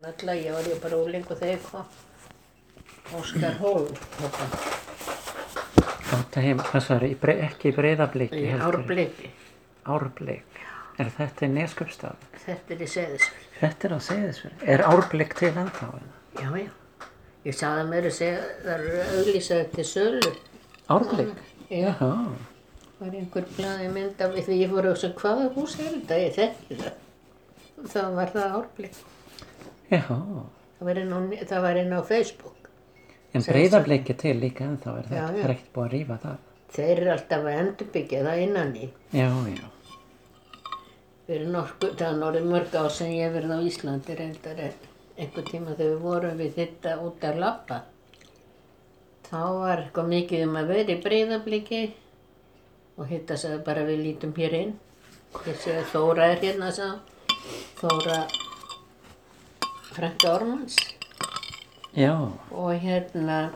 Alla, ég var bara úlingu þegar ég kom. Óskar Hólm, þetta, heim, hvað svo er, ekki í breyðabliki í árbliki. Árblik. Er þetta í neskjöpstað? Þetta er í Seðisfjörð. Þetta er á Seyðisfjörð. Er árblik til ennþá? Já, já. Ég sagði að mér það eru auglýsaði til sölu. Árblik? Já, Já. var einhver blaði mynd af, því ég fór að hugsa, hvaða hús er þetta? Ég þekki það. Þá var það árblik. Það var inn á, það var inn á Facebook. En breyðabliki til líka ennþá er Já, þetta. já. Ekkert búið að rífa það. Þeir eru alltaf að endurbyggja það innan í. Já, já. Nokkuð, það er orðið mörg ár sem ég hef verið á Íslandi reyndar en einhver tíma þegar við vorum við þetta út að lappa. Þá var eitthvað mikið um að vera í breyðabliki og hitta sagði bara við lítum hér inn. Ég sé að Þóra er hérna sá. Þóra Frænka Ormans Já. og hérna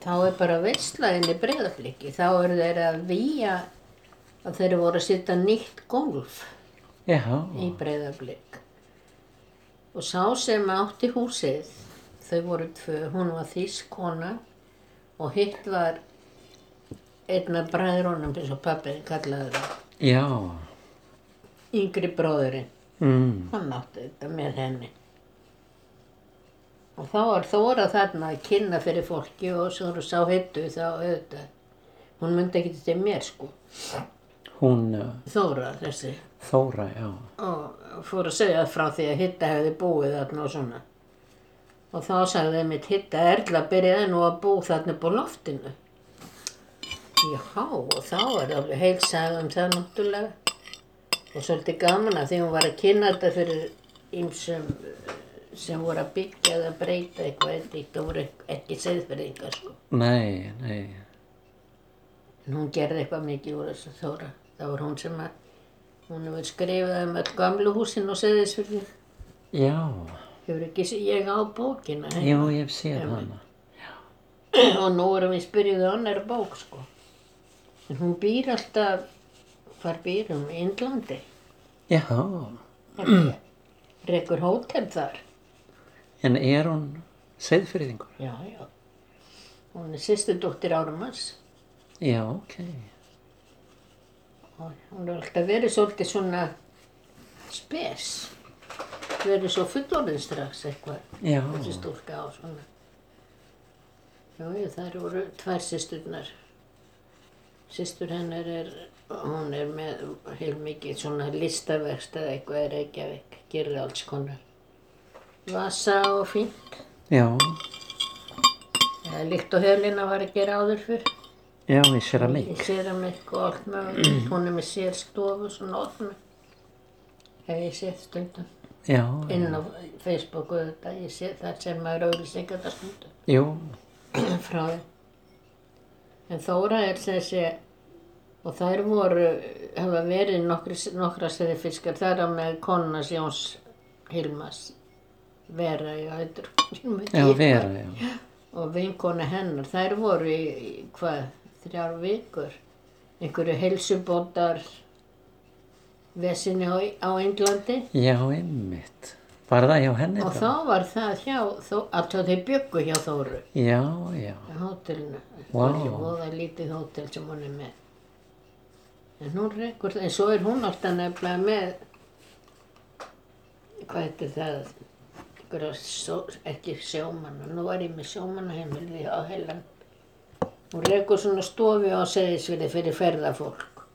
þá er bara veistlaðin í breyðabliki. Þá eru þeir að víja að þeir voru að setja nýtt golf Já. í breyðarblik. Og sá sem átti húsið, þau voru tvö, hún var þýsk kona og hitt var einn af bræðrónum, eins og pappin kallaði það, Já. yngri bróðurinn. Mm. Hann átti þetta með henni. Og þá var Þóra þarna að kynna fyrir fólki og svo þú sá hittu þá auðvitað. Hún myndi ekki til mér sko, Hún, uh, Þóra þessi. Þóra, já. og fór að segja frá því að Hitta hefði búið þarna og svona. Og þá sagði mitt Hitta Erla byrjaði nú að bú þarna á loftinu. Já, og þá er alveg heil saga um það náttúrulega. Og svolítið gaman að því hún var að kynna þetta fyrir ýmsum eh, sem voru að byggja eða breyta eitthvað eitthvað, það voru ekki segðferðingar sko. Nei, nei. En hún gerði eitthvað mikið úr þessu þóra. Það var hún sem að, hún hefur skrifað um öll gamlu húsin og segðisfyrði. Já. Hefur ekki ég á bókina Jú, ég hef séð hana. og nú erum við spyrjuð á annar bók sko. En hún býr alltaf, hvar býr hún? Í Indlandi. Já. Rekur hótel þar. En er hún seiðfyrðingur? Já, já. Hún er sýstu dóttir Árumans Já, ok. og hún er alltaf verið svolítið svona spes. Verið svo fullorðin strax eitthvað. Já. Þessi stúlka á svona. Já, já, þær voru tvær sýsturnar. Sýstur hennar er, hún er með heilmikið svona listaverkstað eitthvað er Reykjavík, gerir alls konar. Vasa og fínt. Já. Er líkt og Helena var að gera áður fyrr. Já, í keramík. Í seramikk og allt mögulegt. Hún er með sér stofu, svona opnu. Hef ég séð stundum. Já. Inn á Facebook og þetta, ég sé það sem maður auðvitað þetta stundum. Jú. frá þeim. En Þóra er þessi, og þær voru, hafa verið nokkra fiskar, þar á með konas Jóns Hilmas, Vera, heitur hún. Já, vera, já. Og vinkona hennar, þær voru í, í hvað, þrjár vikur, einhverju heilsubótar vesinni á, á Englandi. Já, einmitt. Var það hjá henni Og þá var það hjá, alltaf þeir byggu hjá Þóru. Já, já. hótelinu. Vá. Það er voða lítið hótel sem hún er með. En hún rekur það, en svo er hún alltaf nefnilega með, hvað heitir það, einhverja, ekki sjómanna, nú var ég með sjómannaheimili á heilan. Hún rekur svona stofi á seðisvili fyrir ferðafólk.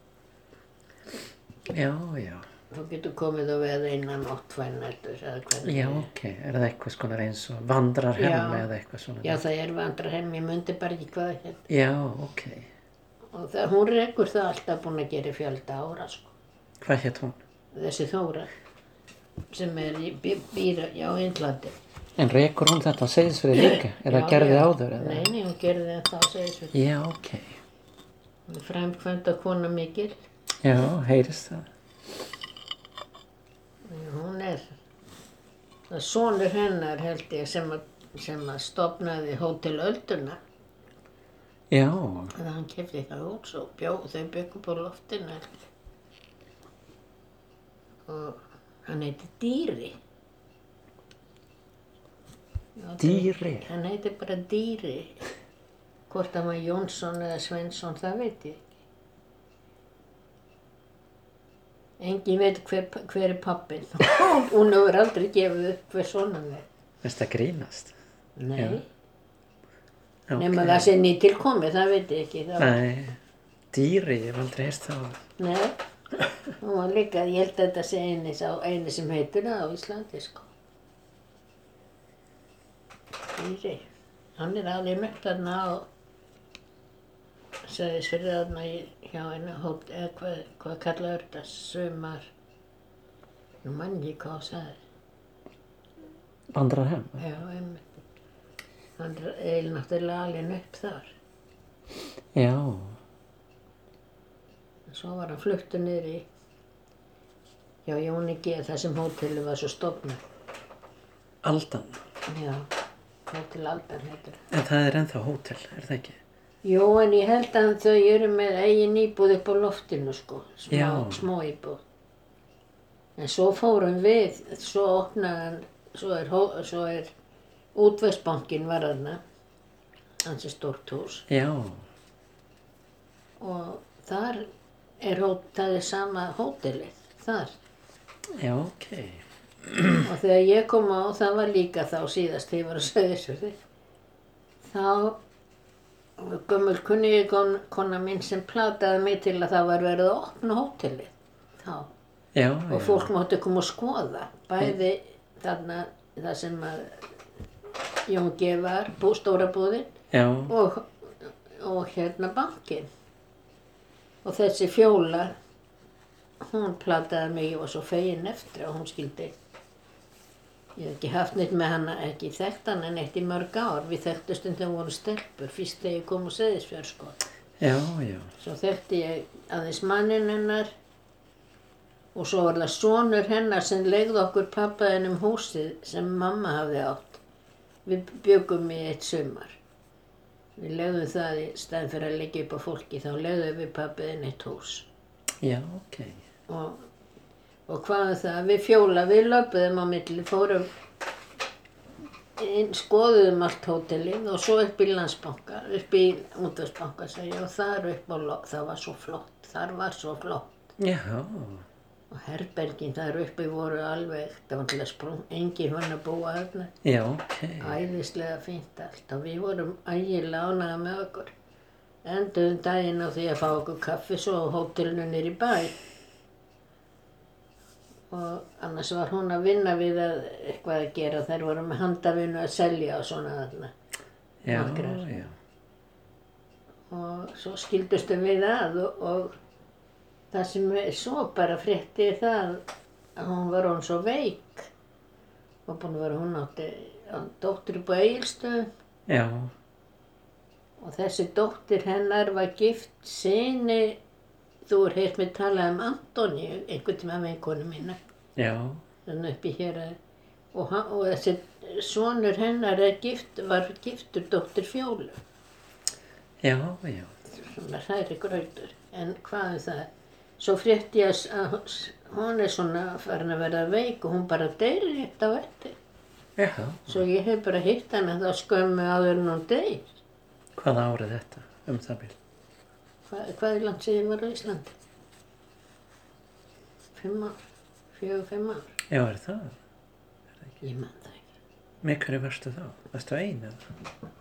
Já, já. Þú getur komið á veð einan nótt tvær nættur eða hvernig. Já, ok. Er það eitthvað skonar eins og vandrarhemm Já. eða eitthvað svona? Já, það er vandrarheim, ég myndi bara ekki hvað hér. Já, ok. Og það, hún rekur það alltaf búin að gera fjölda ára, sko. Hvað hétt hún? þessi Þóra sem er í bí- býr á Índlandi. En rekur hún þetta á segðisverið líka? Er það gerði áður eða? Nei, nei, hún gerði þá segis við. Já, ok. Hún er framkvæmda kona mikil. Já, heyrist það. Hún er, það er sonur hennar held ég sem að, sem að stopnaði Hótel Ölduna. Já, Þannig að hann kefti það út svo bjó, þau byggu på loftinu. held ég. Og hann heiti Dýri. Já, Dýri. Hann heitir bara Dýri. Hvort hann var Jónsson eða Svensson, það veit ég ekki. Engin veit hver, hver er pappin. Hún hefur aldrei gefið upp hver svona er. Veist það grínast? Nei. Já. Ok. Nefna það sé nýtilkomið, það veit ég ekki. Það, Nei, dýri, ég hef aldrei heyrst það. Nei. Hún var líka, ég held að þetta sé eini, eini sem heitir það á Íslandi, sko. Dýri. Hann er alveg upp þarna á segðis fyrir þarna í- hjá einu hótt, eða hvað, hvað kallaður þetta, sumar, nú mann ég hvað það sagði. Vandrar heim? Já, einmitt. Er eiginlega náttúrulega alveg upp þar. Já, Svo var hann fluttur niður í, hjá Jóni G, þar sem hótelu var svo stofnað. Aldan. Já, hótel Aldan heitir. það. En það er ennþá hótel, er það ekki? Jú, en ég held að þau eru með eigin íbúð upp á loftinu, sko. Smá, Já. smá íbúð. En svo fórum við, svo opnaði hann, svo er, er útvegsbankin var þarna, hans er stórt hús. Já, Og þar er, hó- það er sama hótelið, þar. já, ok. Og þegar ég kom á, það var líka þá síðast þegar ég var að segja þessu þá gömul kunni kona mín sem plataði mig til að það var verið að opna hótelið þá. Já, Og já. fólk mátti koma að skoða, bæði þarna það sem að Jón G. var, bú, stóra búðin Já, og, og hérna bankin. Og þessi fjóla, hún plataði mig, ég var svo fegin eftir að hún skildi. Ég hef ekki haft neitt með hana, ekki þekkt hana neitt í mörg ár. Við þekktustum þegar við vorum stelpur, fyrst þegar ég kom úr Seyðisfjörð sko. já, já. Svo þekkti ég aðeins mannin hennar og svo var það sonur hennar sem legði okkur pappaðin um húsið sem mamma hafði átt. Við byggum í eitt sumar. Við legðum það í staðin fyrir að leggja upp á fólki, þá legðum við pappaðin eitt hús. Já, ok. Og, og hvað er það? Við fjóla, við löpuðum á milli, fórum inn, skoðuðum allt hótelið og svo upp í landsbanka, upp í útvegsbanka segja og þar upp á, það var svo flott, þar var svo flott. Já, Og herbergin þar uppi voru alveg, það var að sprung, engin vann að búa þarna. já, ok. Æðislega fínt allt og við vorum ægilega ánægða með okkur. Enduðum daginn á því að fá okkur kaffi svo á hótelinu nýr í bæ. Og annars var hún að vinna við að eitthvað að gera. Þær voru með handavinu að selja og svona þarna. Já, Nokkrar. já. Og svo skildustum við að og, og það sem svo bara frétti er það að hún var hún svo veik. Og búin að vera hún átti á dóttur upp á Egilstöðum. Já, Og þessi dóttir hennar var gift sinni, þú er heilt með talað um Antoni, einhvern tíma með konu mína, já, þannig uppi hér að, og, og þessi sonur hennar gift, var giftur dóttir Fjólu, já, já. svona hræri grautur, en hvað er það? Svo frétti ég að hún er svona farin að verða veik og hún bara deyrir eitt á eftir. Já, Svo ég hef bara hitt hana þá skömmu áður en hún deyr. hvaða árið þetta um það byrj? Hva, hvað er langt sem ég var á Íslandi? Fimm ár, fjögur, fimm ár. Já, er það? Ég man það ekki. Hverju varstu þá? Varstu ein eða?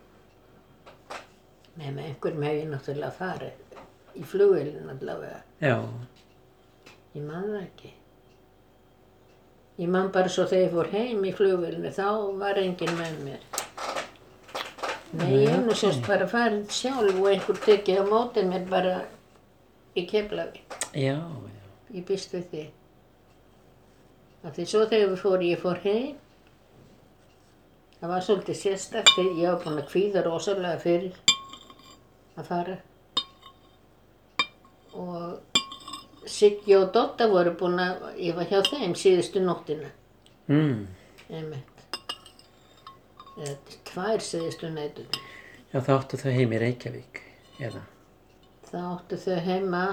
Nei, með einhverjum hef ég náttúrulega farið í flugvélinn allavega. Já, Ég man það ekki. Ég man bara svo þegar ég fór heim í flugvélinu, þá var enginn með mér. Nei, ég hef nú sérst bara farið sjálf og einhver tekið á mótið mér bara í Keflavík. já, já. Ég býst við því. Af því svo þegar við fór, ég fór heim, það var svolítið sérstakt, þegar ég var búin að kvíða rosalega fyrir að fara. Og Siggi og Dotta voru búin að, ég var hjá þeim síðustu nóttina, Mm. einmitt. Eða tvær síðustu nætur. Já, þá áttu þau heim í Reykjavík, eða? Það áttu þau heima,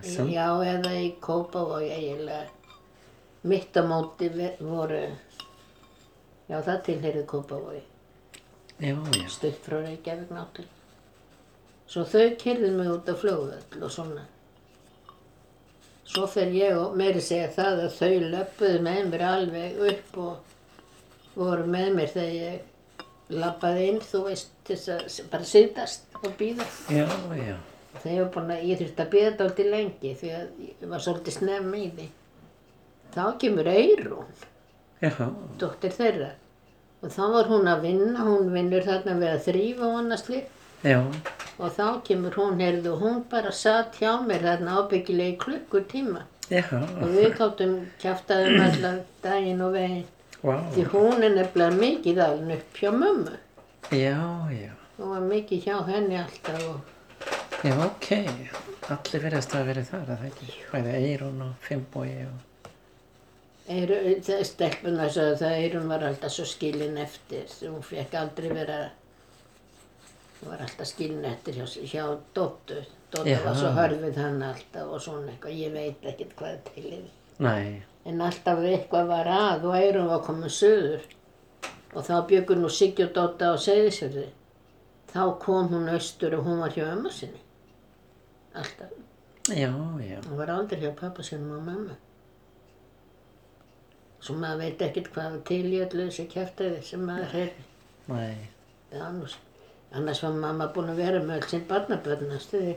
Þessum? já, eða í Kópavogi eiginlega. Mitt á móti voru, Já, það tilheyrði Kópavogi. Já, já. Stutt frá Reykjavík náttúrulega. Svo þau kyrðu mig út á flugvöll og svona. Svo fer ég og meiri segja það að þau löpuðu með mér alveg upp og voru með mér þegar ég labbaði inn, þú veist, til þess að bara sittast og býða. Já, já. Þegar ég var búin að, ég þurfti að býða dálítið lengi því að ég var svolítið snemm í því. Þá kemur Eyrún, Já, dóttir þeirra. Og þá var hún að vinna, hún vinnur þarna við að þrýfa og annars slíkt. Já. Og þá kemur hún, heyrðu, hún bara satt hjá mér þarna ábyggilega í klukkutíma. Já, Og við gáttum kjaftaðum allan daginn og veginn. vá. Því hún er nefnilega mikið alveg upp hjá mömmu. Já, já. Hún var mikið hjá henni alltaf og Já, ok. Allir verðast að verið þar, að það ekki? Bæði Eirún og Finnbói og... Eiru, það stelpuna sagði það Eirun var alltaf svo skilin eftir. Hún fekk aldrei vera, hún var alltaf skilin eftir hjá, hjá Dóttu. Dóttu var svo hörfið hann alltaf og svona eitthvað, ég veit ekkert hvað er til En alltaf eitthvað var að og Eirun var komin söður. Og þá bjögur nú Siggi og Dótta á Seyðisfjörði. Þá kom hún austur og hún var hjá ömmu sinni. Alltaf. já, já. Hún var aldrei hjá pappa sinum og mömmu. Svo maður veit ekkert hvað til í öllu þessu kjæftæði sem maður. Nei, Það var nú s- Annars var mamma búin að vera með öll sinn barnabörn að stuði.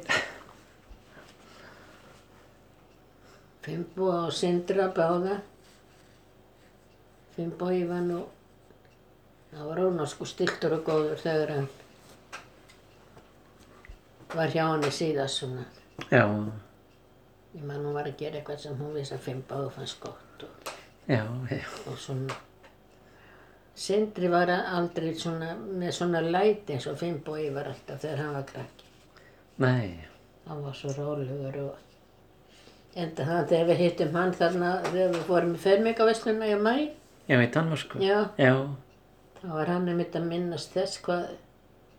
Finnbúa og Sindra báða. Finnbúi var nú, það var ónársku stiltur og góður þegar hann var hjá henni síðast svona. já, Ég man hún var að gera eitthvað sem hún vissi að Finnbúi fannst gott og, já, já. og svona. Sindri var aldrei svona, með svona læti eins og Finnbúi var alltaf þegar hann var krakki. Nei, Hann var svo rólegur og enda það þegar við hittum hann þarna þegar við fórum í fermingavesluna í mæ, já, í Danmörsku. já, Já, þá var hann einmitt að minnast þess hvað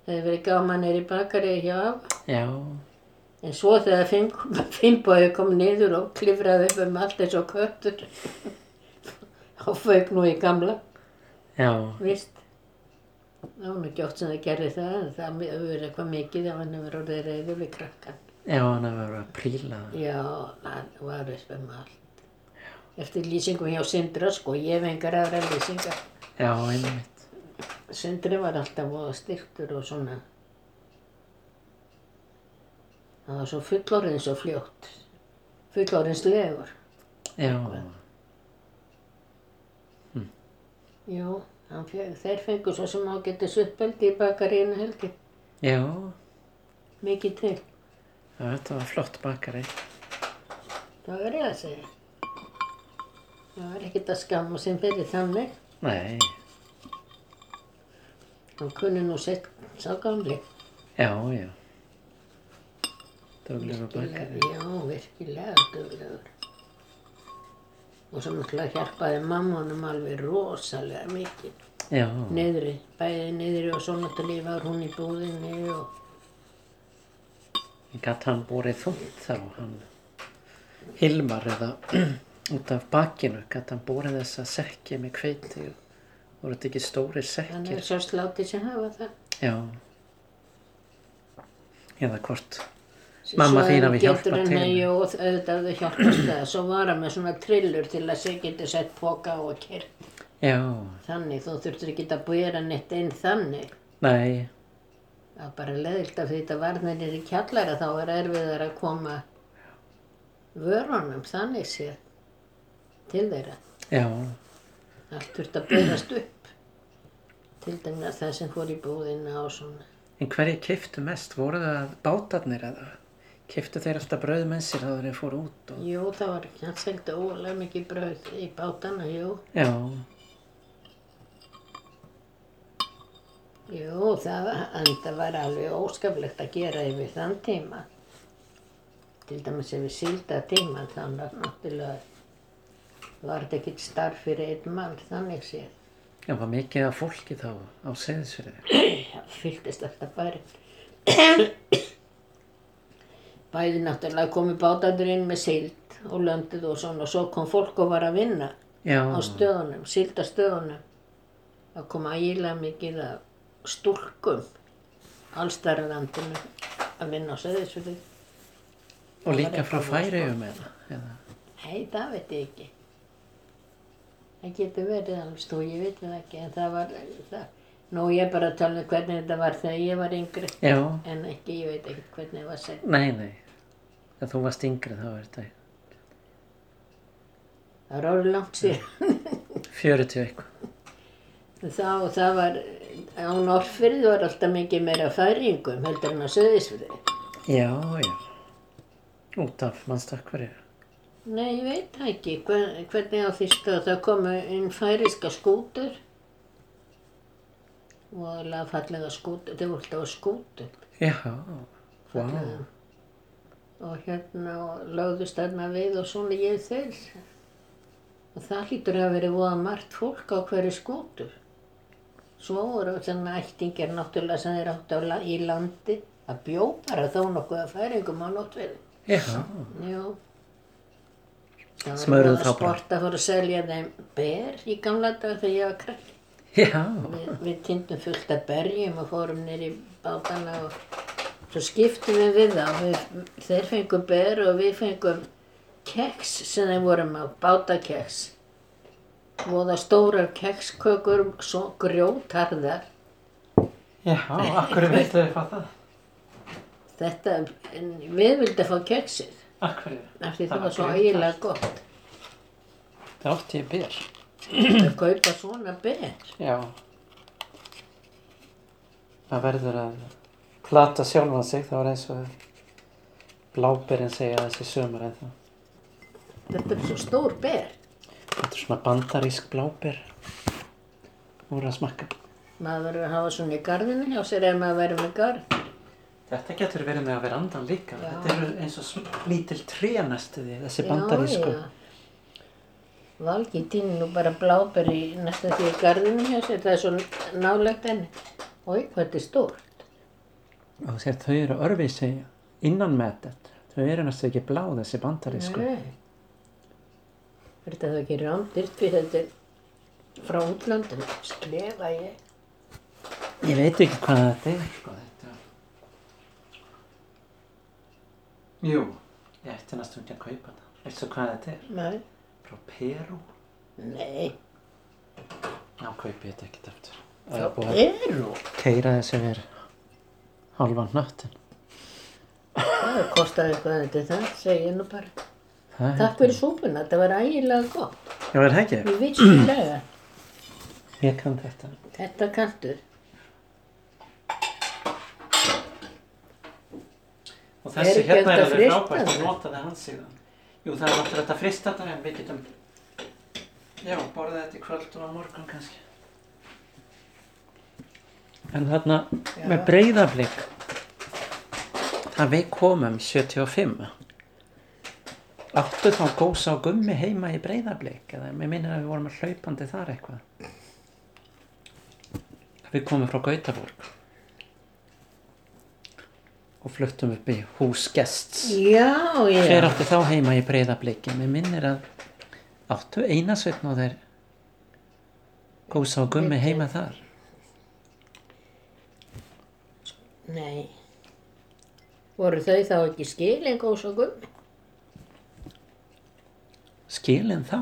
hefði verið gaman er í bakari hjá afa. já, En svo þegar Finn- Finnbói kom niður og klifraði upp um allt eins og köttur, fauk nú í gamla, já, víst. Það var nú gjótt sem það gerði það, en það verið eitthvað mikið ef hann hefur orðið reyður við krakkan. já, hann hefur verið að príla. Já, hann var upp um allt. Eftir lýsingum hjá Sindra, sko, ég hef engar aðra lýsingar. Já, einmitt. Sindri var alltaf voða styrktur og svona. Það var svo fullorðins og fljótt. Fullorðinslegur. Já, Já, hann feg, þeir fengu svo sem ágættis uppeldi í bakaríinu helgi. já, Mikið til. já, þetta var flott bakari. Það var ég að segja. Það var ekkert að skamma sem fyrir þannig. Nei, Hann kunni nú sett sá gamli. já, já. Döglegur bakari. Já, virkilega duglegur. Og svo náttúrulega hjálpaði mammanum alveg rosalega mikið. Já, Niðri, bæði niðri og svo náttúrulega var hún í búðinni og gatt hann búrið þungt þá hann Hilmar eða út af bakinu gatt hann búrið þessa sekki með kveiti og voru þetta ekki stórir hann sekkir. er svo slátið sem hafa það. Já. Eða hvort Mamma þín hafi hjálpað til. Jú, auðvitað þau hjálpast það. Svo var hann með svona trillur til að þau getur sett póka á og kert. Já, Þannig, þú þurftur ekki að búra neitt inn þannig. nei, Það er bara leðilt af því þetta varnir í kjallara þá er erfiðar að koma vörunum þannig séð til þeirra. já, Allt þurft að berast upp. Til dæmis það sem fór í búðina og svona. en hverju keiftu mest? Voru það bátarnir eða keiftu þeir alltaf brauð með sér þegar þeir fóru út? Og... Jú, það var ekki hans selgt ólega mikið brauð í bátana, jú. Já, Jú, það var, var alveg óskaplegt að gera yfir þann tíma. Til dæmis yfir sílda tíma, þannig að náttúrulega var þetta ekkert starf fyrir einn mann, þannig séð. já, var mikið af fólki þá á seðisverði. Það fylltist alltaf bærin. Bæði náttúrulega komu bátarnir inn með síld og löndið og svona og svo kom fólk og var að vinna Já, á stöðunum, síldastöðunum. Það kom ægilega mikið af stúlkum allstæralandinu að vinna á Söðisfjörði. Og líka frá Færiðum eða? Nei, það veit ég ekki. Það getur verið alveg stú, ég veit það ekki, en það var það. Nú ég er bara að tala um hvernig þetta var þegar ég var yngri, Já, en ekki, ég veit ekki hvernig það var sett. nei, nei. Ef þú varst yngri þá er þetta Það var orðið langt síðan. 40 eitthvað. Þá, það var, á Norrfyrði var alltaf mikið meira færingum heldur en á Söðisfjörði. Já, já. Út af mannstakk hverju. Nei, ég veit ekki. Hver, hvernig á stöð það komu inn færiska skútur. Og alveg fallega skútur. Þau voru alltaf á skútum. Já, vá. Og hérna og lögðust þarna við og svona ég þeir. Og það hlýtur að verið voða margt fólk á hverju skútur. Svo voru þannig ættingir náttúrulega sem þeir áttu á la- í landi að bjó bara þó nokkuð að færingum á nótveðum. Já. Það var þá bara? sport að að selja þeim ber í gamla dag þegar ég var krakki. já, Við, tindum fullt af berjum og fórum nýr í bátana og svo skiptum við við þá. Við, þeir fengum ber og við fengum keks sem þeir vorum á, bátakeks. Voða stórar kekskökur, svo grjótarðar. já, akkur veitu þið hvað það? Þetta, við vildum fá keksið Akkur, af því Það það var svo ægilega gott. það átti ég ber. Að kaupa svona ber. Já. Það verður að plata sjálfan sig, það var eins og bláberinn segja þessi sömur en það. Þetta er svo stór ber. Þetta er svona bandarísk bláber. Úr að smakka. Maður verður að hafa svona í gardinu hjá sér ef maður verður með gard. Þetta getur verið með að vera andan líka. Já. Þetta eru eins og lítil tré næstu því, þessi bandarísku. Já, já. Valgi týnir nú bara bláber í næsta því í gardinu hjá sér. Það er svo nálegt henni. Ói, hvað þetta er stórt. Og sér þau eru örvísi innan með þetta. Þau eru næstu ekki blá þessi bandarísku. Er þetta þá ekki rámdyrt fyrir þetta frá útlandinu? Skrifa ég. Ég veit ekki hvað þetta er. Sko, þetta. Jú, ég ætti næstu ekki að kaupa þetta. Veistu hvað þetta er? Nei. Frá Perú. Nei. Já, kaupi þetta ekkert eftir. Frá Perú. Keira þessi verið halvan náttin. Það kostaði eitthvað þetta er það, segi ég nú bara. Það er Takk fyrir súpuna, þetta var ægilega gott. Já, er það ekki? Við vissulega. Ég kann þetta. Þetta kanntu. Og Er þessi ekki hérna er alveg frábært að þetta? nota það hans síðan. Jú, það er náttúrulega þetta að frista þetta en við getum, já, borða þetta í kvöld og á morgun kannski. En þarna Já. með breyðablík, það við komum 75. Áttu þá gósa og gummi heima í breyðablík eða mér minnir að við vorum að hlaupandi þar eitthvað. Við komum frá Gautaborg og fluttum upp í hús gests. Hver átti þá heima í breyðabliki? Mér minnir að áttu einasveitn og þeir gósa og gummi heima þar. Nei. Voru þau þá ekki skilin góðs og gummi? Skilin þá?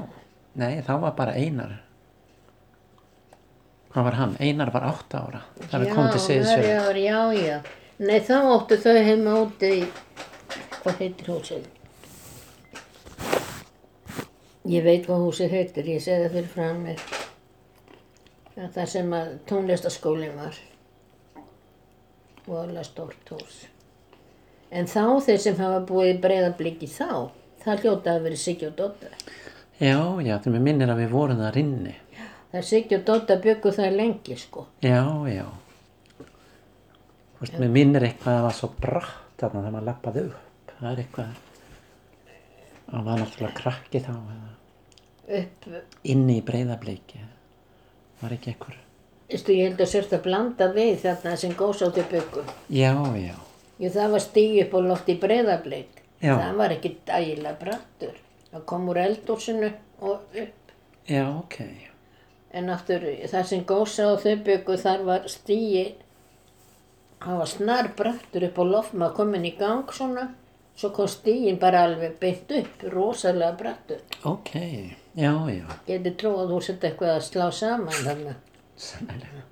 Nei, þá var bara einar. Hvað var hann? Einar var átta ára. Það við komum til Seyðisfjörð. Já, já, já. Nei, þá áttu þau heima úti í, hvað heitir húsið? Ég veit hvað húsið heitir, ég segi það fyrir fram. Ja, það sem að tónlistaskólinn var. Voðalega stórt hús. En þá þeir sem hafa búið í breyðabliki þá, það hljóta að verið Siggi og Dotta. Já, já, þegar mér minnir að við vorum þar inni. Það er Siggi og Dotta byggu það lengi, sko. Já, já. Þú veist, mér minnir eitthvað að það var svo bratt þarna þegar maður lappaði upp. Það er eitthvað, það var náttúrulega krakki þá Upp, inni í breyðabliki. Var ekki eitthvað. Veistu, ég held að sérst að blanda við þarna sem góðsáttu byggu. Já, já. Jú, það var stíg upp á loft í breyðablik. Já. Það var ekki ægilega brattur. Það kom úr eldúsinu og upp. Já, ok. En aftur, það sem og þau byggu, þar var stíi, hann var snar brattur upp á loft, maður komin í gang svona, svo kom stíin bara alveg beint upp, rosalega brattur. Ok, já, já, Geti trú að þú setja eitthvað að slá saman þarna. Sennilega.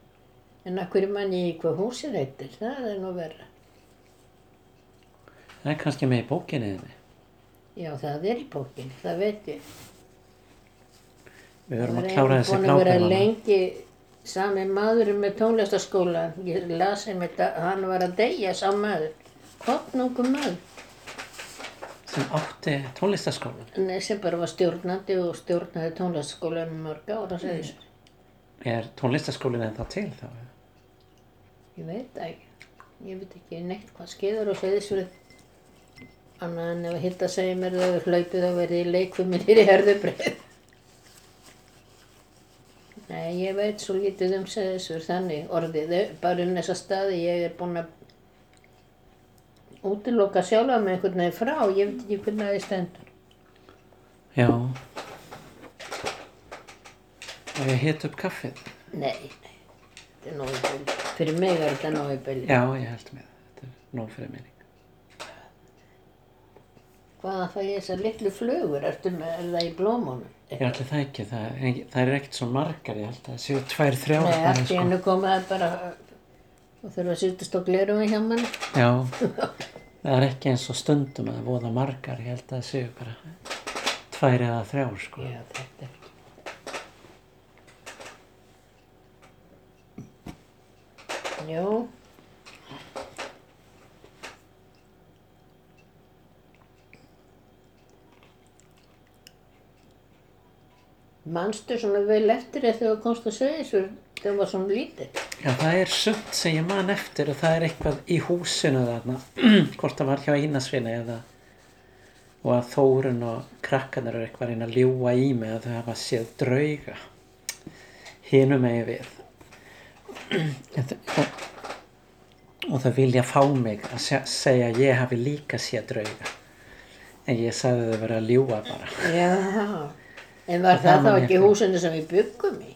En að hverju mann ég hvað húsið heitir, það er nú verra. Það er kannski með í bókinni þinni. Já, það er í bókin, það veit ég. Við verðum að Það klára er þessi búin að vera lengi sami maðurinn með tónlistaskóla. Ég las einmitt að hann var að deyja sá maður. Kottnungu maður. Sem átti tónlistaskólan. Nei, sem bara var stjórnandi og stjórnaði tónlistaskólanum mörg ára, segði þessu. Er tónlistaskólinn en það til þá? Ég veit ekki. Ég veit ekki neitt hvað skeiður og segðisverið. Annað en ef Hilda segir mér að þau hlaupið að verði í leikfumir í herðubreið. Nei, ég veit svo lítið um segðisverð þannig orðið. Bara um þessa staði ég er búin að útiloka sjálfa með einhvern veginn frá. Ég veit ekki hvernig það er stendur. Já. Og ég hit upp kaffið. Nei, nei. Þetta er nógu bylg. Fyrir mig er þetta nógu bylg. Já, ég held með. Þetta er nóg fyrir minning. Hvaðan fæ ég þessar litlu flugur? Ertu með, er það í blómunum? Ég ætli það ekki. Það það er ekkert svo margar. Ég held að það séu tvær, þrjár. Nei, allt í sko. hennu komið það bara og þurfa að sýtast á glerum hjá manni. Já. Það er ekki eins og stundum að það voða margar. Ég held að það séu bara tvær eða þrjár, sko. Já, þetta er Jú. Manstu svona vel eftir þegar þú komst að segja þessu þegar þú var svona lítið? Já, það er sumt sem ég man eftir og það er eitthvað í húsinu þarna, hvort það var hjá Einarsvinni eða og að Þórun og krakkarnir eru eitthvað að reyna að ljúa í mig að þau hafa séð drauga hinum megi við og, og þau vilja fá mig að se- segja að ég hafi líka séð drauga en ég sagði þau vera að ljúa bara Já. En var Það það þá ekki húsinu sem við byggum í?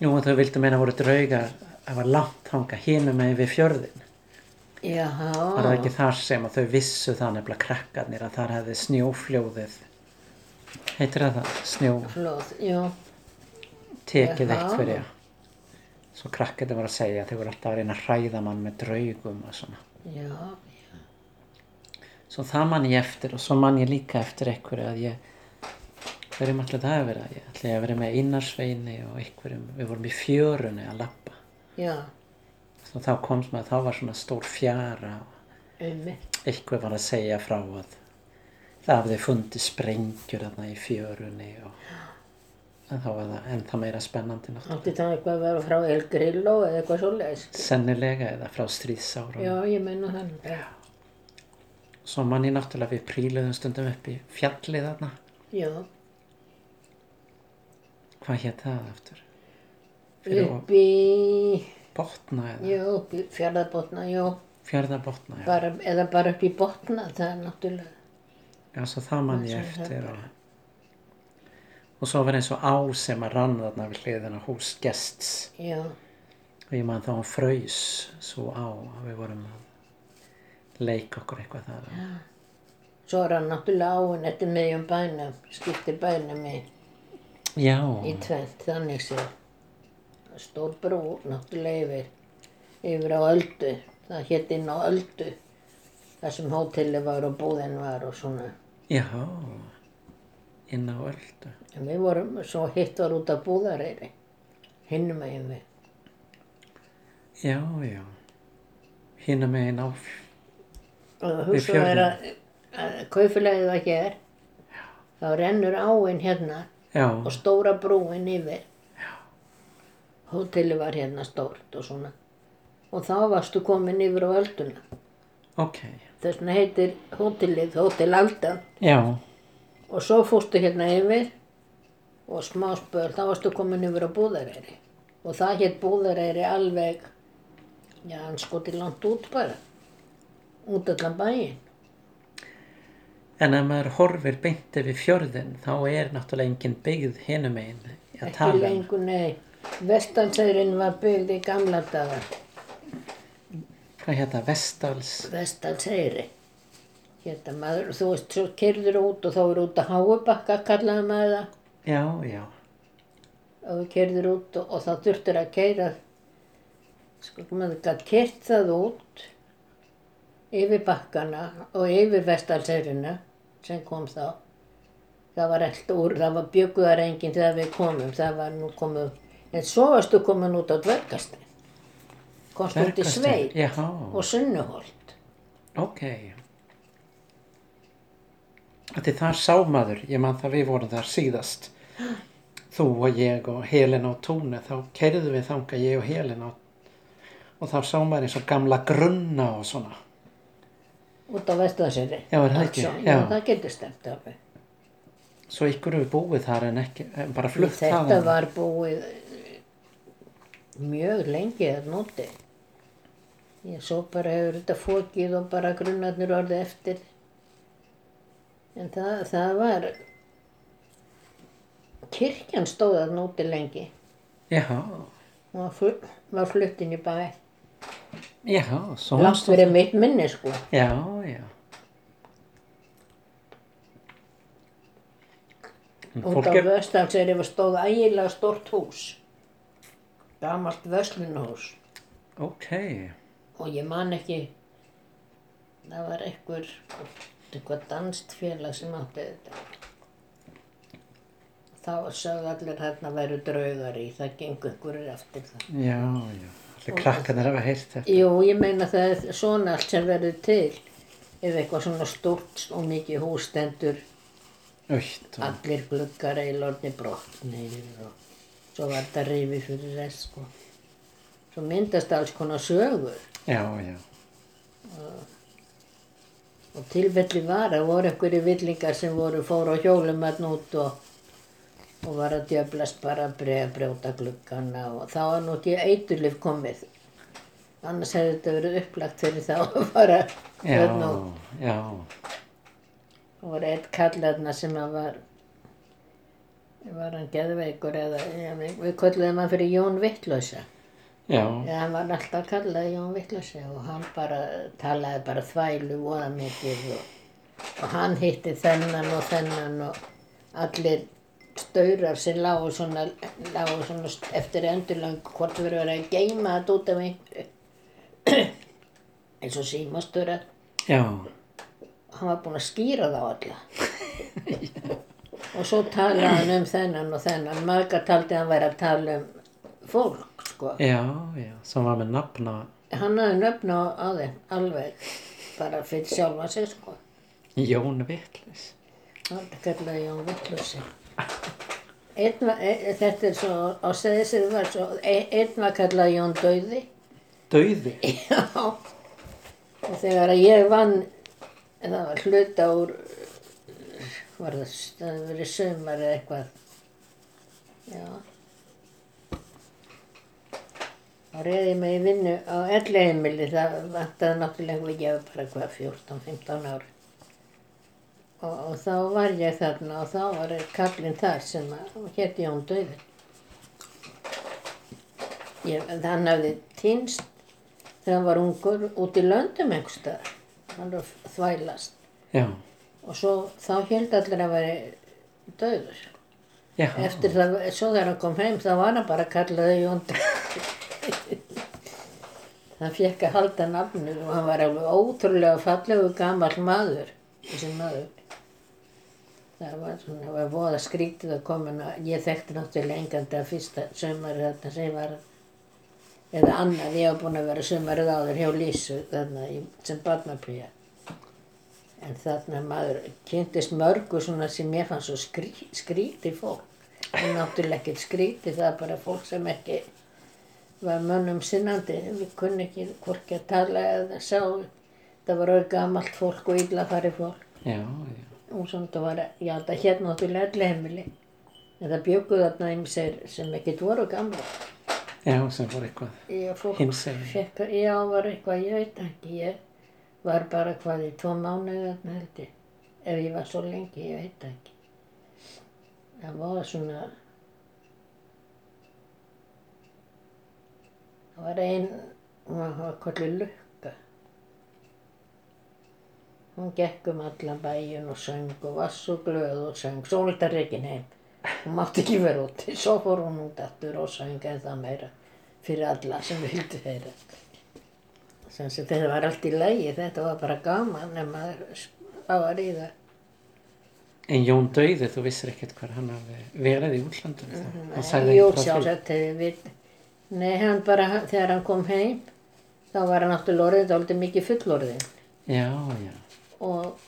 Jú, og þau vildu meina voru draugar það var langt hanga hinum megi við fjörðin Jaha. Var það ekki þar sem að þau vissu það nefnilega krakkarnir að þar hefði snjófljóðið, heitir það það, snjó, Flóð, jú. tekið eitt fyrir já. Svo krakkarnir voru að segja þau voru alltaf að reyna að hræða mann með draugum og svona. Já. Svo það man ég eftir og svo man ég líka eftir einhverju að ég, hverjum allir það að vera, ég ætli að vera með Einarsveini og einhverjum, við vorum í fjörunni að lappa. Já. Og þá komst maður, þá var svona stór fjara og eitthvað var að segja frá að það hafði fundið sprengjur þarna í fjörunni og en þá var það ennþá meira spennandi náttúrulega. Átti það eitthvað að vera frá El Grillo eða eitthvað svoleiðis? Sennilega eða frá stríðsárum. Já, ég meina þannig. Já. Svo mann ég náttúrulega við príluðum stundum upp í fjalli þarna. Já. Hvað hétt það? Fyrir Upp í, botna eða já, upp í fjörðabotna, já. fjörðabotna, já. Bara, eða bara upp í botna, það er náttúrulega. Já, svo það mann ég Það er eftir og, og svo var eins og á sem að rann þarna við hliðina hús gests. Já. Og ég man þá hann fraus svo á að við vorum að leika okkur eitthvað þar. Svo er hann náttúrulega áinn eftir miðjum bænum, skiptir bænum í, Já, í tvent, þannig séð. Stór brú, náttúrulega yfir, yfir á Öldu. Það hétt inn á Öldu, þar sem hóteli var og búðin var og svona. já, inn á öldu. En við vorum, svo hitt var út af búðareyri, hinnum megin við. Já, já, hinna megin á, Við að kaufélagið var hér, þá rennur áinn hérna já, og stóra brúin yfir. Hóteli var hérna stórt og svona. Og þá varstu komin yfir á ölduna. ok, Þess vegna heitir hótelið Hótel Aldan. já, Og svo fórstu hérna yfir og smá spöl, þá varstu komin yfir á Búðareyri. Og það hétt Búðareyri alveg, já, hann skoti langt út bara. Út allan bæinn. en ef maður horfir beinti við fjörðin þá er náttúrulega engin byggð hinum Já, Ekki tala um. lengur, nei. Vestansærin var byggð í gamla daga. Hvað hérna, Vestals? Vestalseyri. Hérna maður, þú veist, svo kerður út og þá er út að háubakka, kallaði maður það. Já, já. Og þú kerður út og, og þá þurftur að keira, sko, maður gætt kert það út yfir bakkana og yfir vestalseyrina sem kom þá. Það var allt úr, það var bjöguðar enginn þegar við komum, það var nú komum, en svo varstu komin út á dvergastri. Komst út í Sveit já. og Sunnuholt. Ok. Þetta er þar sá maður, ég man það við vorum þar síðast. Þú og ég og Helena og Túne, þá kerðum við þanga ég og Helena og, og þá sá maður eins og gamla grunna og svona. Út á Vestaseyri. Já, það? Já, það getur stemt alveg. Svo ykkur hefur búið þar en ekki, en bara flutt Þetta þaðan. var búið mjög lengi að nóti. Ég svo bara hefur þetta fókið og bara grunnarnir orðið eftir. En það, það var, kirkjan stóð að nóti lengi. Já, var, fl var flutt inn í bæ. já, Langt fyrir mitt minni sko. Já, já. Út á er, Vöstanseri stóð ægilega stort hús. Gamalt vöslunhús. ok, og ég man ekki það var einhver eitthvað danst félag sem átti þetta þá sögðu allir hérna væru draugar í það gengur einhverjir eftir það já, já. Allir krakkarnir hafa heyrt þetta. Jú, ég meina það er svona allt sem verður til ef eitthvað svona stórt og mikið hús stendur Aukt og, allir gluggar eilorni brotnir og svo var þetta rifi fyrir þess sko svo myndast alls konar sögur já, já. Og tilfelli var að voru einhverju villingar sem voru fóru á hjólum að út og, og var að djöblast bara að brjóta gluggana og þá var nú ekki eiturlif komið. Annars hefði þetta verið upplagt fyrir þá að fara hérna já, og var eitt kallarna sem að var var hann geðveikur eða já, við kölluðum hann fyrir Jón Vittlösa. já, Já, hann var alltaf kallað Jón Vittlösi og hann bara talaði bara þvælu voða mikið og, og hann hitti þennan og þennan og allir staurar sem lágu svona, lágu svona eftir endurlang hvort verið verið að geima þetta út af einhverju eins og símastörar já, hann var búinn að skýra þá alla og svo talaði hann um þennan og þennan maður taldi hann væri að tala um fólk sko já, já. Svo var með nafna, Hann hafði nöfn á, á þeim, alveg, bara fyrir sjálfa sig, sko. Jón Vittlis. Hann kallaði Jón Vittlusi. Einn var, e, þetta er svo, á segðisir var svo, e, einn var kallaði Jón Dauði. Dauði. Já. Og þegar að ég vann, en það var hluta úr, var það, það hefði verið sömar eða eitthvað. Já. Þá reyði mig í vinnu á elleheimili, það vantaði náttúrulega ekki að bara hvað 14-15 ár. Og, og þá var ég þarna og þá var kallinn þar sem hétt Jón Dauði. Ég, hann hafði týnst þegar hann var ungur út í löndum einhvers staðar. Hann var þvælast. Já, Og svo þá held allir að veri döður. já, Eftir það, svo þegar hann kom heim þá var hann bara kallaði Jón Dauði. hann fekk að halda nafnu og hann var alveg ótrúlega fallegu gamall maður, þessi maður. Það var það var voða skrítið að koma ég þekkti náttúrulega engandi að fyrsta sömari þarna sem var eða annað, ég var búin að vera sömarið áður hjá Lísu þarna sem barnapríja. En þarna maður kynntist mörgu svona sem ég fann svo skrý, skrítið fólk. En náttúrulega ekkert skrítið, það er bara fólk sem ekki var mönnum sinnandi. Við kunni ekki hvorki að tala eða sjá. Það var auðvitað gamalt fólk og illa farið fólk. já, já og samt að var, ég held að hérna áttu lærleheimili en það bjökuð þarna ymsir sem ekkert voru gamla Já, sem voru eitthvað himsegni Já, var eitthvað, ég veit ekki ég var bara hvað í tvo mánuði þarna held ég. Ef ég var svo lengi, ég veit ekki. Það var svona það var einn hún var hvað kvöldu lukk Hún gekk um allan bæin og söng og var svo glöð og söng. Svo hún þetta reikin heim. Hún mátti ekki vera úti. Svo fór hún út aftur og söng en það meira fyrir alla sem vildi heyra. Sem sem þetta var allt í lagi. Þetta var bara gaman ef maður spáði í það. En Jón Dauði, þú vissir ekkert hvar hann hafi verið í útlandum þá. Frá því. sjálfsagt hefði við. Nei, hann bara, þegar hann kom heim, þá var hann náttúrulega orðið dálítið mikið fullorðin. Já, já. Og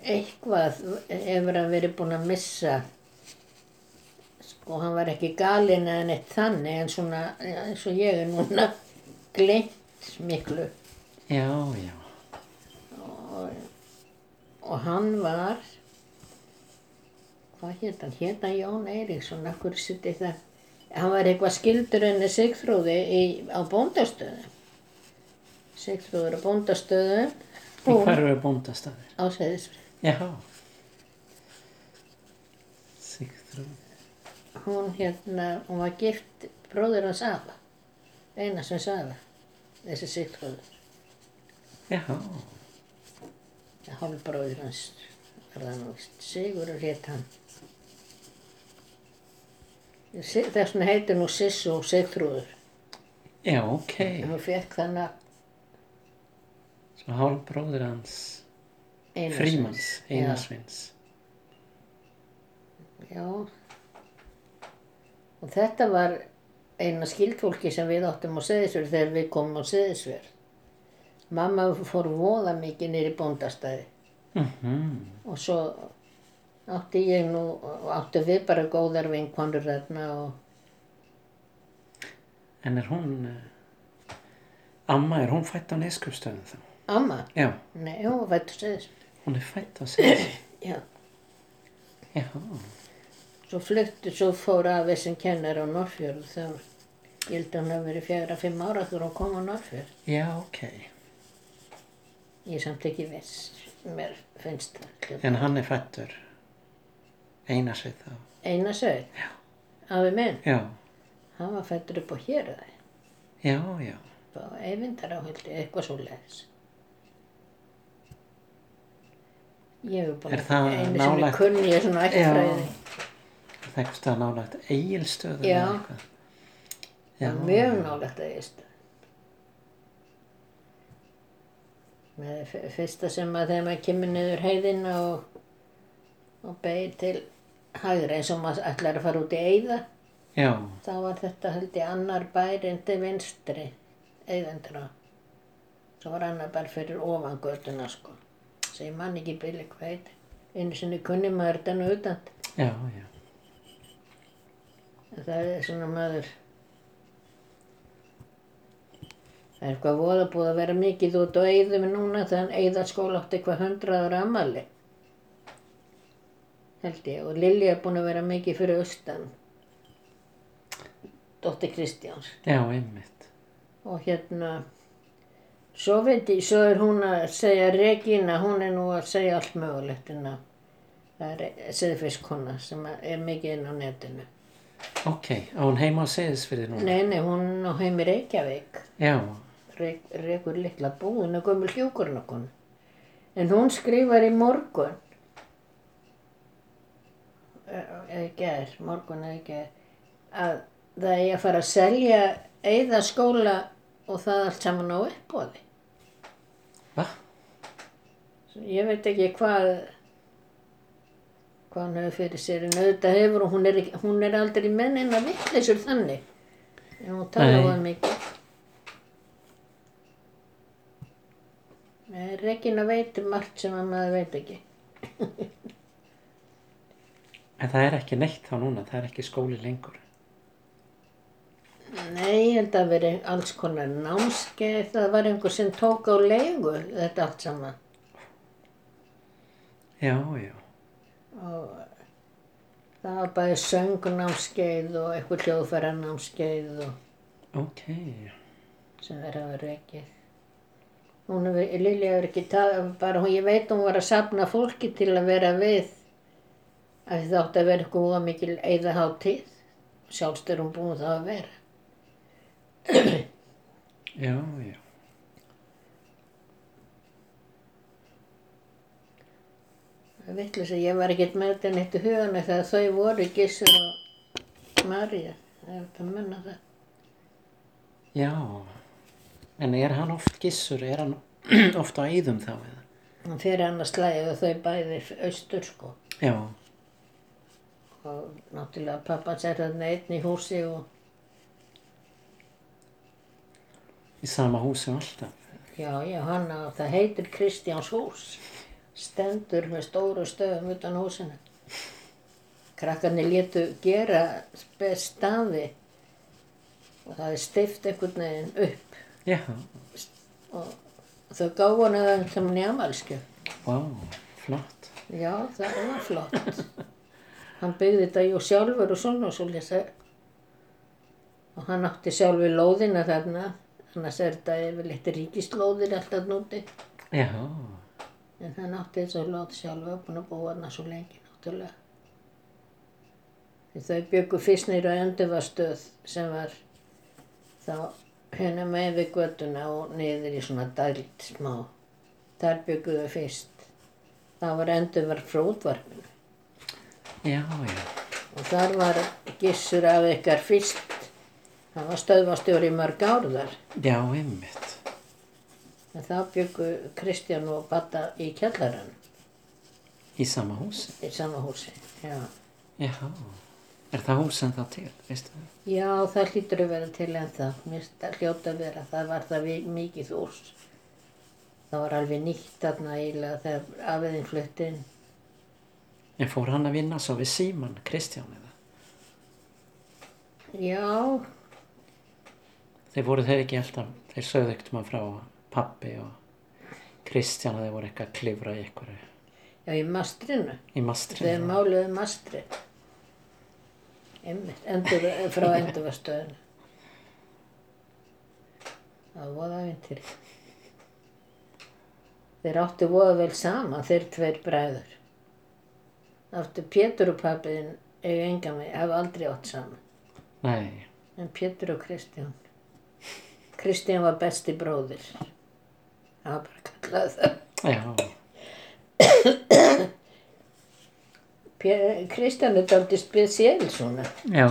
eitthvað hefur hann verið búinn að missa. Sko, hann var ekki galinn eða neitt þannig, en svona, eins og ég er núna, gleymt miklu. Já, já. Og hann var, hvað hétt hann? Hann Jón Eiríksson, akkur sitt í það. Hann var eitthvað skildur henni Sigþrúði í, á bóndastöðu. Sigþrúður á bóndastöðu. Í hvar eru bóndastæðir? Á Seyðisfrið. Já. Sigþrú. Hún hérna, hún var gift bróður hans afa. Eina sem safa. Þessi Sigþrúður. Já. Hálfbróður hans. Sigurður hétt hann. Þess vegna heitir nú Sissu Sigþrúður. Já, ok. Hún fekk þannig Svo hálf bróður hans Einarsveins. Frímans, Einarsveins. Já. Og þetta var eina skildfólki sem við áttum á Seðisverð þegar við komum á Seðisverð. Mamma fór voða mikið nýri bóndastæði Mm og svo átti ég nú, átti við bara góðar vinkonur þarna og En er hún, uh, amma, er hún fætt á neskjöfstöðum þá? Amma, Já, nei, hún var fættu Seðisverð. hún er fætt á Seyðisfirði. Já, Já, svo fluttu, svo fór afi sem kennar á Norrfjörð þá, ég held að hún hafi verið fjögra, fimm ára þegar hún kom á Norrfjörð. já, ok. Ég er samt ekki viss, mér finnst það. En hann er fættur Einarsveið þá. Eina sög, afi minn, Já, hann var fættur upp á héraði, já, já. á eyvindar áhaldi, eitthvað svo leiðis. Ég hef bara einu sem ég nálægt- kunni ég svona ættfræði. Það er eitthvað nálagt eigilstöðu Já. Já, Mjög nálegt að ég stöð. Með fyrsta sem að þegar maður kemur niður heiðina og, og beigir til hægri eins og maður ætlar að fara út í já, Þá var þetta held ég annar bærinn til vinstri, eigðendra. Svo var annar bær fyrir ofan göttuna sko. Svo ég man ekki byrja hvað heit. Einu sinni kunni maður þetta nú utan. já, já. Það er svona maður. Það er eitthvað voða búið að vera mikið út á eigðum núna þannig að eigðaskóla átti eitthvað hundraður amali. Held ég. Og Lilja er búin að vera mikið fyrir austan. Dóttir Kristjáns. Já, einmitt. og hérna svo veit ég, svo er hún að segja Regína, hún er nú að segja allt mögulegt hérna það er seðfiskona sem er mikið inn á netinu. Ok, á hún heima á Seyðisfirði núna? nei, nei, hún heim í Reykjavík. Já, Reyk, Reykur litla búin og gömul hjúkurnakon en hún skrifar í morgun. Eða ekki er morgun eða ekki að það er að fara að selja eða skóla og það allt saman á uppbóði hva? Ég veit ekki hvað hvað hann hefur fyrir sér en auðvitað hefur og hún er, ekki, hún er aldrei mennin að vittleysur þannig en hún tala á það mikið Nei, Regina veit um margt sem að maður veit ekki En það er ekki neitt þá núna, það er ekki skóli lengur. Nei, ég held að veri alls konar námskeið það var einhver sem tók á leigu þetta allt saman Já, já. og það var bæði söngnámskeið og eitthvað hljóðfæranámskeið og Ok. sem þeir hafa rekið. Hún hefur, Lilja hefur ekki það, bara hún, ég veit hún var að sapna fólki til að vera við að það átti að vera eitthvað mikil eða hátíð. Sjálfst er hún búin það að vera. Já, já. Það er vitlis að ég var ekkert með þetta neitt í hugana þegar þau voru Gissur og Marja. Það er þetta að munna það. Já. En er hann oft gissur? Er hann oft á æðum þá eða? Hann fyrir annars slæði og þau bæði austur sko. Já. Og náttúrulega pappa sér þarna einn í húsi og Í sama húsi alltaf. já, já, hann á, það heitir Kristjáns hús. Stendur með stóru stöðum utan húsinu. Krakkarnir létu gera staði og það er stift einhvern veginn upp Já. og þau gáðu hana það sem njámalskjöf. Vá, flott. Já, það var flott. Hann byggði þetta jú sjálfur og svona og svo lesa. Og hann átti sjálfur lóðina þarna. Annars er þetta yfirleitt ríkislóðir alltaf núti. Já. En hann átti þessu lóð sjálfur og búin að búa hana svo lengi náttúrulega. Því þau byggu fyrst nýra önduvastöð sem var þá hérna með við göttuna og niður í svona dælt smá. Þar byggu þau fyrst. Það var enduvar frá útvarpinu. Já, já. Og þar var gissur af ykkar fyrst. Það var stöðvastjóri í mörg ár þar. Já, einmitt. En þá byggu Kristján og Batta í kjallarann Í sama húsi. í sama húsi. Já. Já. Er það hús en þá til, veistu það? Já, það hlýtur að vera til en það. Mér hljóta að vera. Það var það mikið hús. Það var alveg nýtt þarna eiginlega þegar afiðin flutti inn. En fór hann að vinna svo við Síman, Kristján eða? Já, Þeir voru þeir ekki alltaf, þeir sögðu ekkert maður frá pappi og Kristján að þeir voru eitthvað að klifra í einhverju já í mastrinu. í mastri. Þeir máluðu mastri. Einmitt, endur, frá endurvastöðinu. Það var ævintýri. Þeir áttu voða vel saman, þeir tveir bræður. Áttu Pétur og pappiðin eigu enga mig, hafa aldrei átt saman. Nei, En Pétur og Kristján. Kristján var besti bróðir. Það var bara kallað það. Kristján er dálítið spesiell svona. já,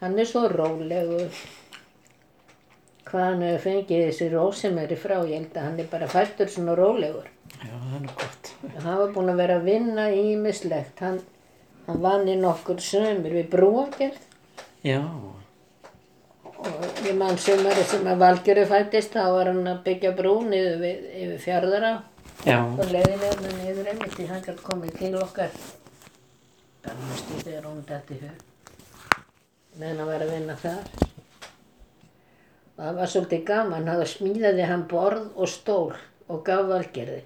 Hann er svo rólegur. Hvað hann hefur fengið þessi rósemeri frá, ég held að hann er bara fættur svona rólegur. já, er gott. Hann var búinn að vera að vinna ímislegt. Hann, hann vann í nokkur sömur við brúagerð Já, og ég mann sömari sem að Valgjöru fættist, þá var hann að byggja brú niður við, yfir fjörðara og leiðinni hérna niður einmitt því hann gæti komið til okkar. Bara mest í þegar hún dætti hug. Meðan hann var að vinna þar. Og það var svolítið gaman, þá smíðaði hann borð og stól og gaf valgerði.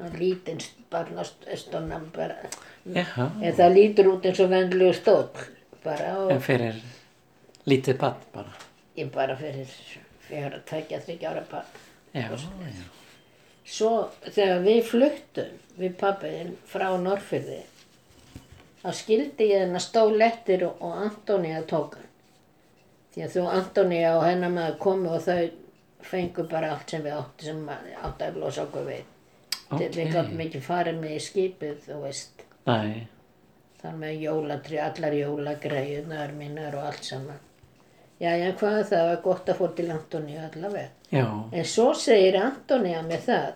Hann lítinn barnastónan bara, já, en það lítur út eins og venlegu stól. Bara á, en fyrir lítið bann bara. ég bara fyrir fyrir að tækja þryggja ára barn. Já, já, Svo þegar við fluttum við pappiðinn frá Norrfyrði þá skildi ég hennar stól eftir og, og Antonija tók hann. Því að þú Antonija og hennar maður komu og þau fengu bara allt sem við áttu sem áttu að losa okkur við. Okay. Við gáttum ekki farið með í skipið, þú veist. Nei, Þar með jólatri, allar jólagreiðunar mínar og allt saman. Jæja, hvað er það? Það var gott að fór til Antonija allavega. já, En svo segir Antonija með það.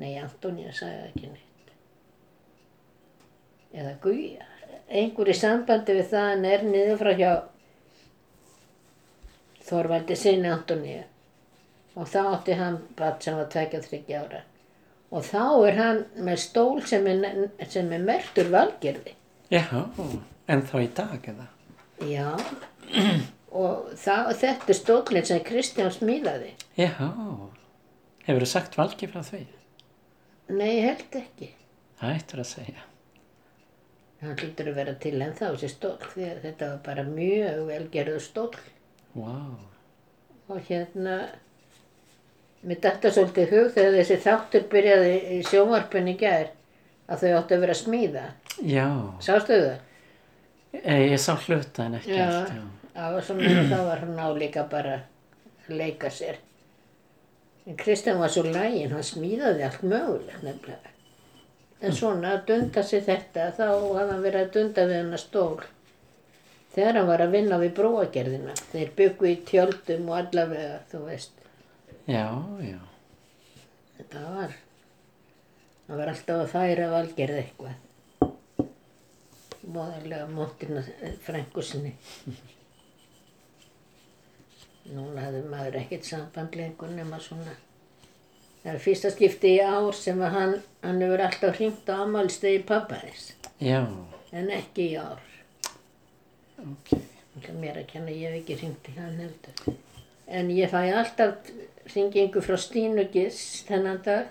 Nei, Antonija sagði það ekki neitt. Eða Guja. Einhver í sambandi við það hann er niður frá hjá Þorvaldi sinni Antonija. Og þá átti hann bara sem var tvekja þryggja ára. Og þá er hann með stól sem er, sem er mertur valgerði. já, en þá í dag eða? Já. Og það, þetta er stólinn sem Kristján smíðaði. Já, hefur þú sagt valgi frá því? Nei, ég held ekki. Það eittur að segja. Hann hlýtur að vera til ennþá þessi stól því að þetta var bara mjög velgerðu stól Vá, og hérna mér datta svolítið hug þegar þessi þáttur byrjaði í sjónvarpinu í gær að þau áttu að vera smíða. já, Sástu það? E, ég sá hluta en ekki Já. allt, já. Það var svona, þá var hann á líka bara að leika sér. En Kristján var svo lægin, hann smíðaði allt mögulegt nefnilega. En svona að dunda sér þetta, þá hafði hann verið að dunda við hennar stól. Þegar hann var að vinna við bróagerðina. Þeir byggu í tjöldum og allavega, þú veist. Já, já. Þetta var, það var alltaf að færa valgerð eitthvað. Móðarlega móttina frængu sinni. Núna hafði maður ekkert samband lengur nema svona. Það er fyrsta skipti í ár sem hann, hann hefur alltaf hringt á ammálstegi pappa þess. Já, En ekki í ár. ok. Mér að kenna, ég hef ekki hringt í hann heldur. En ég fæ alltaf hringingu frá Stínu Giss þennan dag,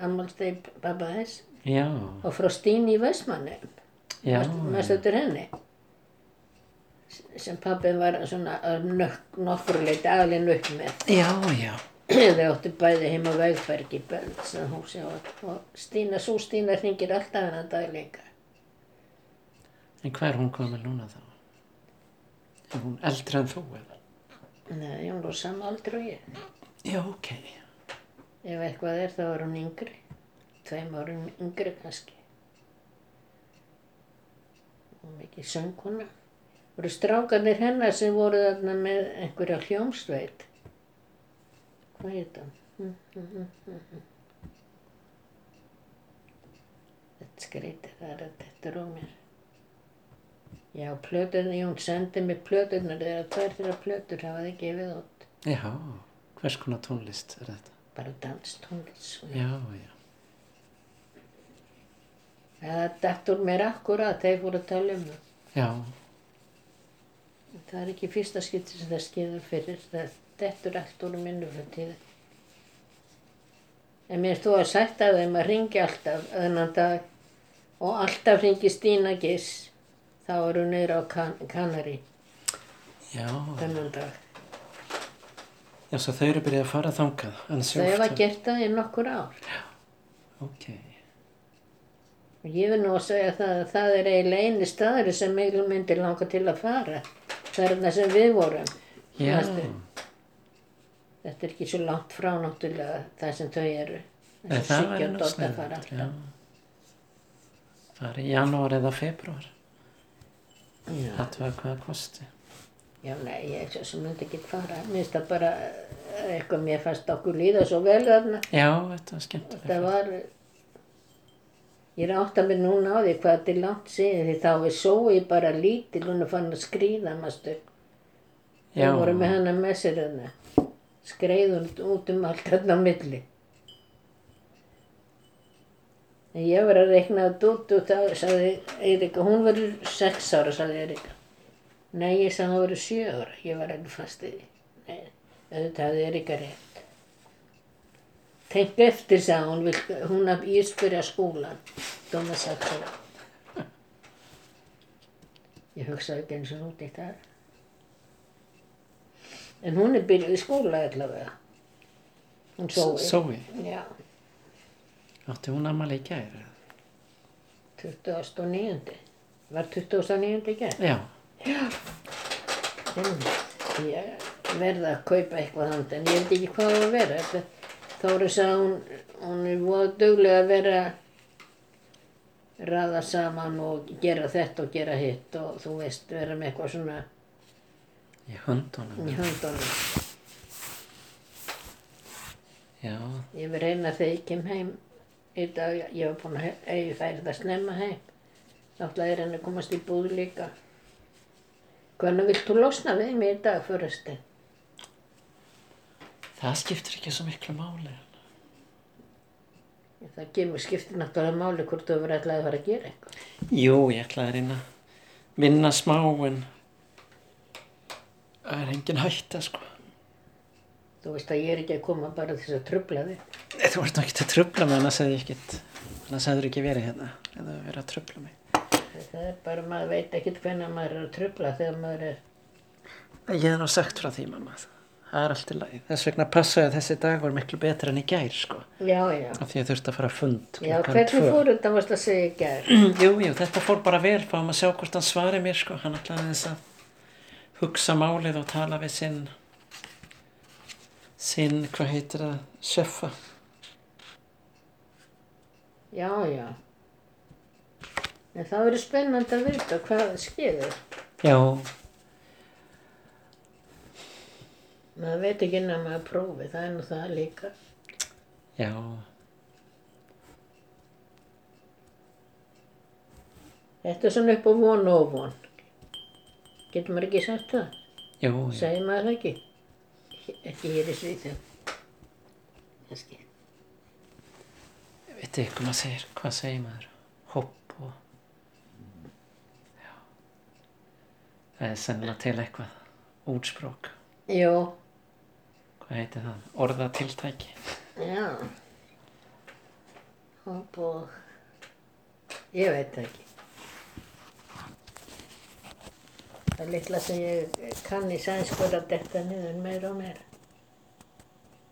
ammálstegi pappa þess, Já, og frá Stínu í Vestmannum. Mest þetta henni. Sem pabbi var svona að nök- nokkru leiti alin upp með. já, já. Þau áttu bæði heima vegferg í Bönns húsi og, og Stína, svo Stína hringir alltaf hennar dag líka. En hvað er hún komið núna þá? Er hún eldri en þú eða? Nei, hún var sama aldrei og ég. Já, ok. Ef eitthvað er þá er hún yngri. Tveim árum yngri kannski. Hún er ekki söngkona. Voru strákarnir hennar sem voru þarna með einhverja hljómsveit. Hvað heit hann? Hm, hm, hm. Þetta skreitir það er þetta á mér. Já, plöturnar, Jón sendi mig plöturnar eða tvær þeirra plötur hafaði gefið út. Já, hvers konar tónlist er þetta? Bara danstónlist. sko. Já, já. Það dætt úr mér akkurat ég fór að tala um það. Já, Það er ekki fyrsta skipti sem það skeður fyrir. Það úr minnu fyrir tíða. En mér stóð að sagt af þeim að ringi alltaf þennan dag og alltaf ringi Stína Giss. Þá eru neyra á kan Kanari já. þennan dag. Já, svo þau eru byrjað að fara þangað. hefa oft. gert það í nokkur ár. Ok, Og ég vil nú að segja það að það er eiginlega eini staður sem mig myndir langa til að fara. Það er það sem við vorum. já? Þetta er ekki svo langt frá náttúrulega það sem þau eru. Það Siggi væri og sniðugt, fara já. alltaf. Það er í janúar eða februar. Já. Það var hvað það kosti. Já, nei, ég myndi ekki fara. Mér finnst það bara eitthvað mér fannst okkur líða svo vel þarna. Já, þetta var skemmtilegt. Það var, ég er átt að mér núna á því hvað þetta er langt síðan því þá er sói bara lítil, hún er fann að skríða mastu. Já, Við vorum með hana með sér þarna. Skreiðum út um allt þarna á milli. En ég var að reikna þetta út og þá sagði Eirika, hún verður sex ára, sagði Eirika. Nei, ég sagði hún verður sjö ára, ég var alveg fast í því. Nei, auðvitað hafði Eirika rétt. Tenk eftir, sagði hún, vil, hún að íspyrja skólan. Dóma sagt það. Ég hugsaði ekki eins og út í það. En hún er byrjuð í skóla allavega. Hún sói. Sói. Já, Átti hún ammali í gæri? 29. Var 29. í gerð? Já, Ég verða að kaupa eitthvað handa en ég veit ekki hvað það. Þetta, Þóri sagði hún, hún er voða duglega að vera raða saman og gera þetta og gera hitt og þú veist vera með eitthvað svona í höndunum. í höndunum. Já, Ég vil reyna þegar ég kem heim í dag, ég var búin að það snemma heim. Þá ætlaði ég reyna að komast í búð líka. Hvernig vilt þú losna við mig í dag fyrirstu? Það skiptir ekki svo miklu máli. Það kemur skiptir náttúrulega máli hvort þú verður ætlaði að fara að gera eitthvað. Jú, ég ætlaði að reyna að vinna smá en það er engin hætta sko. Þú veist að ég er ekki að koma bara þess að trubla þig. Nei, Þú ert nú ekki að trubla mig annars hefði ég hefur ekki verið hérna eða verið að trubla mig. Það er bara, maður veit ekkert hvernig maður er að trubla þegar maður er... Ég hef nú sagt frá því mamma, það er allt í lagi. Þess vegna passaði að þessi dag var miklu betra en í gær sko. Já, já. Af því ég þurfti að fara að fund Já, hvernig tvö. fór þetta varst að segja í gær? Jú, jú, þetta fór bara vel, fáum að sjá hvort hann svari mér, sko. Hann ætlaði þess að hugsa málið og tala við sinn sinn, hvað heitir það, sjöffa. Já, já. En það verður spennandi að vita hvað það skeður. Já, Maður veit ekki innan maður prófi, það er nú það líka. já, Þetta er svona upp á von og von. Getur maður ekki sagt það? jú, já. Segir maður það ekki? Ekki hér í Svíþjóð. Kannski. Veit ekki hvað maður segir, hvað segir maður? Hopp og... Já. Það er sennilega til eitthvað. Útsprók. Jó, Hvað heitir það? Orðatiltæki. já. Og... Ég veit ekki. Það litla sem ég kann í sænskur að detta niður meira og meira.